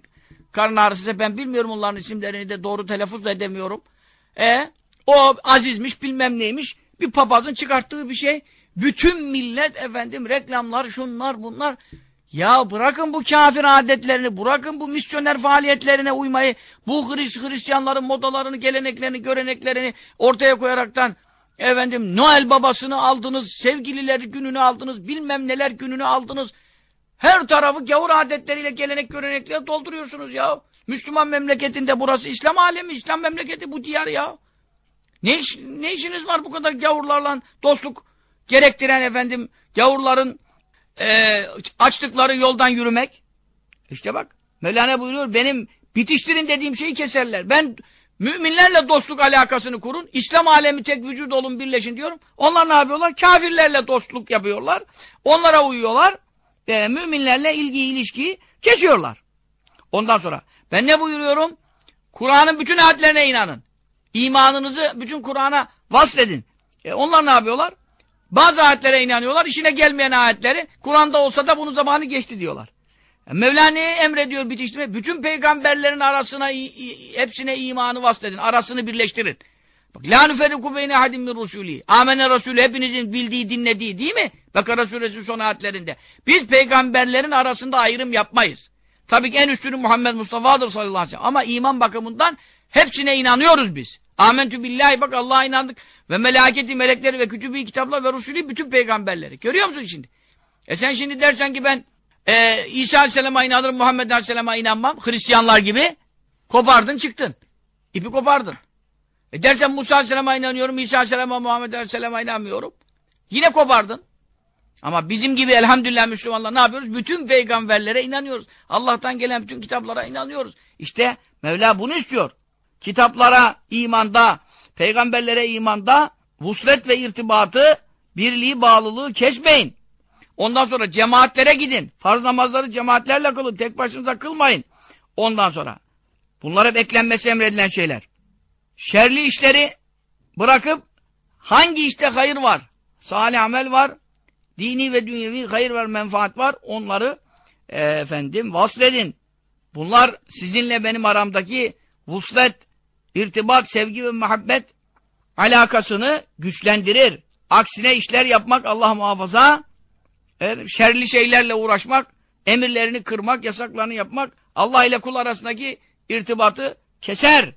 karın ağrısı ben bilmiyorum onların isimlerini de doğru telaffuz da edemiyorum. E o azizmiş bilmem neymiş. Bir papazın çıkarttığı bir şey. Bütün millet efendim reklamlar şunlar bunlar. Ya bırakın bu kafir adetlerini, bırakın bu misyoner faaliyetlerine uymayı, bu Hris Hristiyanların modalarını, geleneklerini, göreneklerini ortaya koyaraktan efendim Noel babasını aldınız, sevgililer gününü aldınız, bilmem neler gününü aldınız. Her tarafı gavur adetleriyle, gelenek görenekleri dolduruyorsunuz ya. Müslüman memleketinde burası İslam alemi, İslam memleketi bu diyar ya. Ne, iş, ne işiniz var bu kadar gavurlarla dostluk gerektiren efendim gavurların e, açtıkları yoldan yürümek. İşte bak Mevlana buyuruyor benim bitiştirin dediğim şeyi keserler. Ben müminlerle dostluk alakasını kurun. İslam alemi tek vücut olun birleşin diyorum. Onlar ne yapıyorlar? Kafirlerle dostluk yapıyorlar. Onlara uyuyorlar. E, müminlerle ilgiyi ilişkiyi kesiyorlar. Ondan sonra ben ne buyuruyorum? Kur'an'ın bütün ayetlerine inanın. İmanınızı bütün Kur'an'a vasledin. E, onlar ne yapıyorlar? Bazı ayetlere inanıyorlar, işine gelmeyen ayetleri Kur'an'da olsa da bunun zamanı geçti diyorlar. Yani Mevlana'yı emrediyor bitiştirme. Bütün peygamberlerin arasına hepsine imanı vasledin, arasını birleştirin. Bak la nüferriku beyne hadim min rusulî. Amene Resulü hepinizin bildiği, dinlediği değil mi? Bakara suresinin son ayetlerinde. Biz peygamberlerin arasında ayrım yapmayız. Tabii ki en üstünü Muhammed Mustafa'dır sallallahu aleyhi ve sellem. Ama iman bakımından hepsine inanıyoruz biz. Amentü billahi bak Allah'a inandık. Ve melaketi, melekleri ve kütübü, kitaplar ve rusulü bütün peygamberleri. Görüyor musun şimdi? E sen şimdi dersen ki ben Ee, İsa Aleyhisselam'a inanırım, Muhammed Aleyhisselam'a inanmam. Hristiyanlar gibi kopardın çıktın. İpi kopardın. E dersen Musa Aleyhisselam'a inanıyorum, İsa Aleyhisselam'a, Muhammed Aleyhisselam'a inanmıyorum. Yine kopardın. Ama bizim gibi elhamdülillah Müslümanlar ne yapıyoruz? Bütün peygamberlere inanıyoruz. Allah'tan gelen bütün kitaplara inanıyoruz. İşte Mevla bunu istiyor. Kitaplara imanda, peygamberlere imanda vuslet ve irtibatı, birliği, bağlılığı kesmeyin. Ondan sonra cemaatlere gidin. Farz namazları cemaatlerle kılın. Tek başınıza kılmayın. Ondan sonra. Bunlar hep eklenmesi emredilen şeyler. Şerli işleri bırakıp hangi işte hayır var? Salih amel var. Dini ve dünyevi hayır var, menfaat var. Onları e, efendim vasledin. Bunlar sizinle benim aramdaki vuslet, irtibat, sevgi ve muhabbet alakasını güçlendirir. Aksine işler yapmak Allah muhafaza şerli şeylerle uğraşmak, emirlerini kırmak, yasaklarını yapmak Allah ile kul arasındaki irtibatı keser.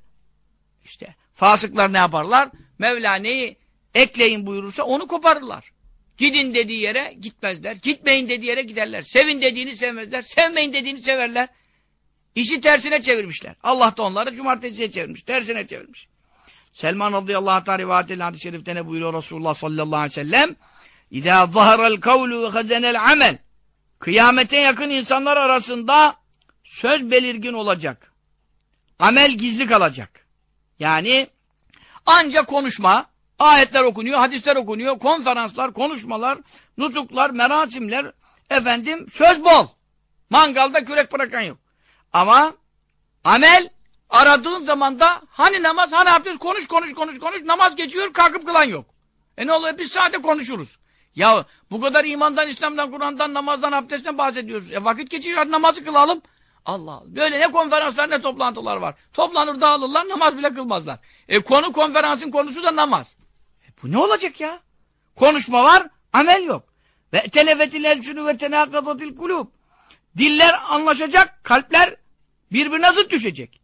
İşte fasıklar ne yaparlar? Mevla neyi ekleyin buyurursa onu koparırlar. Gidin dediği yere gitmezler. Gitmeyin dediği yere giderler. Sevin dediğini sevmezler. Sevmeyin dediğini severler. İşi tersine çevirmişler. Allah da onları cumartesiye çevirmiş. Tersine çevirmiş. Selman radıyallahu anh rivayet edilen hadis-i şerifte ne buyuruyor Resulullah sallallahu aleyhi ve sellem? İzâ zaharal kavlu ve hazenel amel. Kıyamete yakın insanlar arasında söz belirgin olacak. Amel gizli kalacak. Yani ancak konuşma, ayetler okunuyor, hadisler okunuyor, konferanslar, konuşmalar, nutuklar, merasimler, efendim söz bol. Mangalda kürek bırakan yok. Ama amel aradığın zaman da hani namaz, hani abdest, konuş, konuş, konuş, konuş, namaz geçiyor, kalkıp kılan yok. E ne oluyor? Biz sadece konuşuruz. Ya bu kadar imandan, İslam'dan, Kur'an'dan, namazdan, abdestten bahsediyoruz. E vakit geçiyor, hadi namazı kılalım. Allah Allah. Böyle ne konferanslar ne toplantılar var. Toplanır dağılırlar, namaz bile kılmazlar. E konu konferansın konusu da namaz. E bu ne olacak ya? Konuşma var, amel yok. Ve telefetil elsünü ve tenakadatil kulub. Diller anlaşacak, kalpler birbirine zıt düşecek.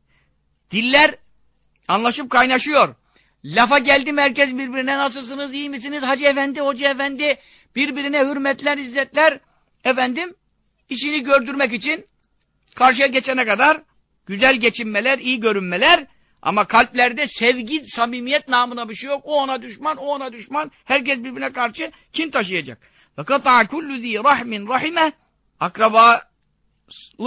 Diller anlaşıp kaynaşıyor. Lafa geldi merkez birbirine nasılsınız, iyi misiniz, hacı efendi, hoca efendi, birbirine hürmetler, izzetler, efendim, işini gördürmek için karşıya geçene kadar güzel geçinmeler, iyi görünmeler ama kalplerde sevgi, samimiyet namına bir şey yok. O ona düşman, o ona düşman, herkes birbirine karşı kin taşıyacak. Fakat kullu zi rahmin rahime akrabalık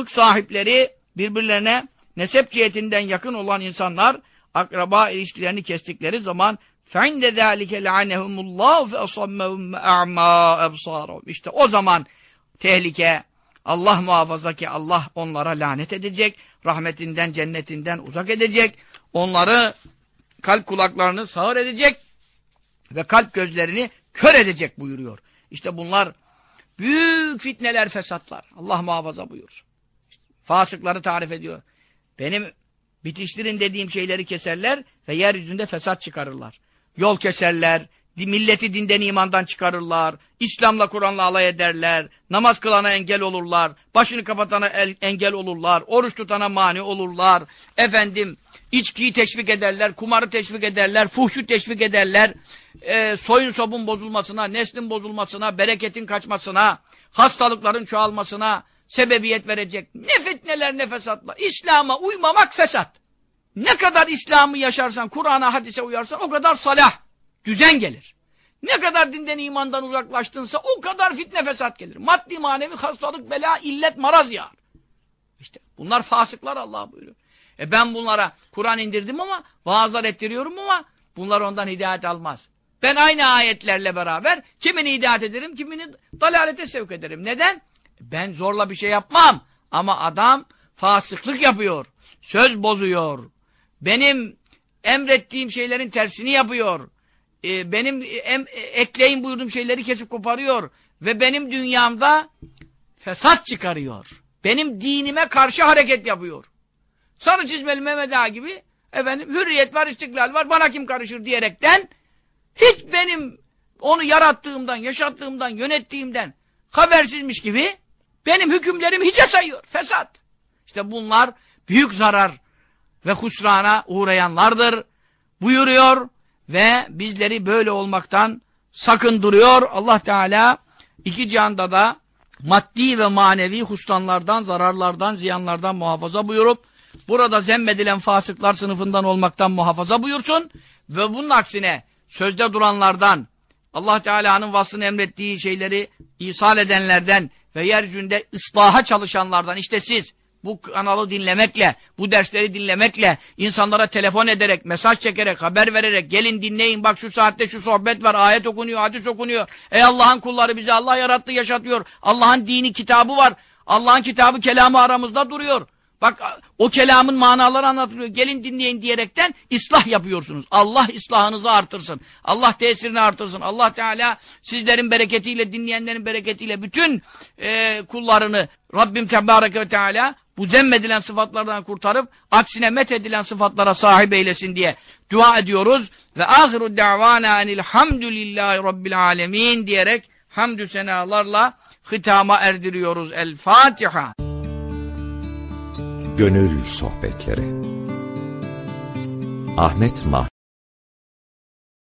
sahipleri birbirlerine nesep cihetinden yakın olan insanlar akraba ilişkilerini kestikleri zaman فَعِنْدَ ذَٰلِكَ لَعَنَهُمُ اللّٰهُ فَأَصَمَّهُمْ اَعْمَا اَبْصَارُهُمْ İşte o zaman tehlike, Allah muhafaza ki Allah onlara lanet edecek, rahmetinden, cennetinden uzak edecek, onları kalp kulaklarını sağır edecek ve kalp gözlerini kör edecek buyuruyor. İşte bunlar büyük fitneler, fesatlar. Allah muhafaza buyur. Fasıkları tarif ediyor. Benim bitiştirin dediğim şeyleri keserler ve yeryüzünde fesat çıkarırlar. Yol keserler, milleti dinden imandan çıkarırlar, İslam'la Kur'an'la alay ederler, namaz kılana engel olurlar, başını kapatana el, engel olurlar, oruç tutana mani olurlar, efendim içkiyi teşvik ederler, kumarı teşvik ederler, fuhşu teşvik ederler, e, soyun sobun bozulmasına, neslin bozulmasına, bereketin kaçmasına, hastalıkların çoğalmasına sebebiyet verecek ne fitneler ne fesatlar. İslam'a uymamak fesat. Ne kadar İslam'ı yaşarsan, Kur'an'a, hadise uyarsan o kadar salah, düzen gelir. Ne kadar dinden imandan uzaklaştınsa o kadar fitne fesat gelir. Maddi manevi hastalık, bela, illet, maraz yağar. İşte bunlar fasıklar Allah buyuruyor. E ben bunlara Kur'an indirdim ama vaazlar ettiriyorum ama bunlar ondan hidayet almaz. Ben aynı ayetlerle beraber kimini hidayet ederim, kimini dalalete sevk ederim. Neden? Ben zorla bir şey yapmam. Ama adam fasıklık yapıyor. Söz bozuyor. Benim emrettiğim şeylerin tersini yapıyor. Ee, benim em, ekleyin buyurduğum şeyleri kesip koparıyor. Ve benim dünyamda fesat çıkarıyor. Benim dinime karşı hareket yapıyor. Sarı çizmeli Mehmet Ağa gibi efendim hürriyet var, istiklal var, bana kim karışır diyerekten hiç benim onu yarattığımdan, yaşattığımdan, yönettiğimden habersizmiş gibi benim hükümlerimi hiçe sayıyor. Fesat. İşte bunlar büyük zarar ve husrana uğrayanlardır buyuruyor ve bizleri böyle olmaktan sakındırıyor. Allah Teala iki cihanda da maddi ve manevi hustanlardan, zararlardan, ziyanlardan muhafaza buyurup, burada zemmedilen fasıklar sınıfından olmaktan muhafaza buyursun ve bunun aksine sözde duranlardan, Allah Teala'nın vasfını emrettiği şeyleri isal edenlerden ve yeryüzünde ıslaha çalışanlardan, işte siz bu kanalı dinlemekle, bu dersleri dinlemekle, insanlara telefon ederek, mesaj çekerek, haber vererek, gelin dinleyin, bak şu saatte şu sohbet var, ayet okunuyor, hadis okunuyor. Ey Allah'ın kulları bizi Allah yarattı, yaşatıyor. Allah'ın dini, kitabı var. Allah'ın kitabı, kelamı aramızda duruyor. Bak o kelamın manaları anlatılıyor. Gelin dinleyin diyerekten ıslah yapıyorsunuz. Allah ıslahınızı artırsın. Allah tesirini artırsın. Allah Teala sizlerin bereketiyle, dinleyenlerin bereketiyle bütün e, kullarını Rabbim Tebareke ve Teala bu zemmedilen sıfatlardan kurtarıp aksine met edilen sıfatlara sahip eylesin diye dua ediyoruz. Ve ahiru da'vana enilhamdülillahi rabbil alemin diyerek hamdü senalarla hitama erdiriyoruz. El Fatiha. Gönül Sohbetleri. Ahmet Mah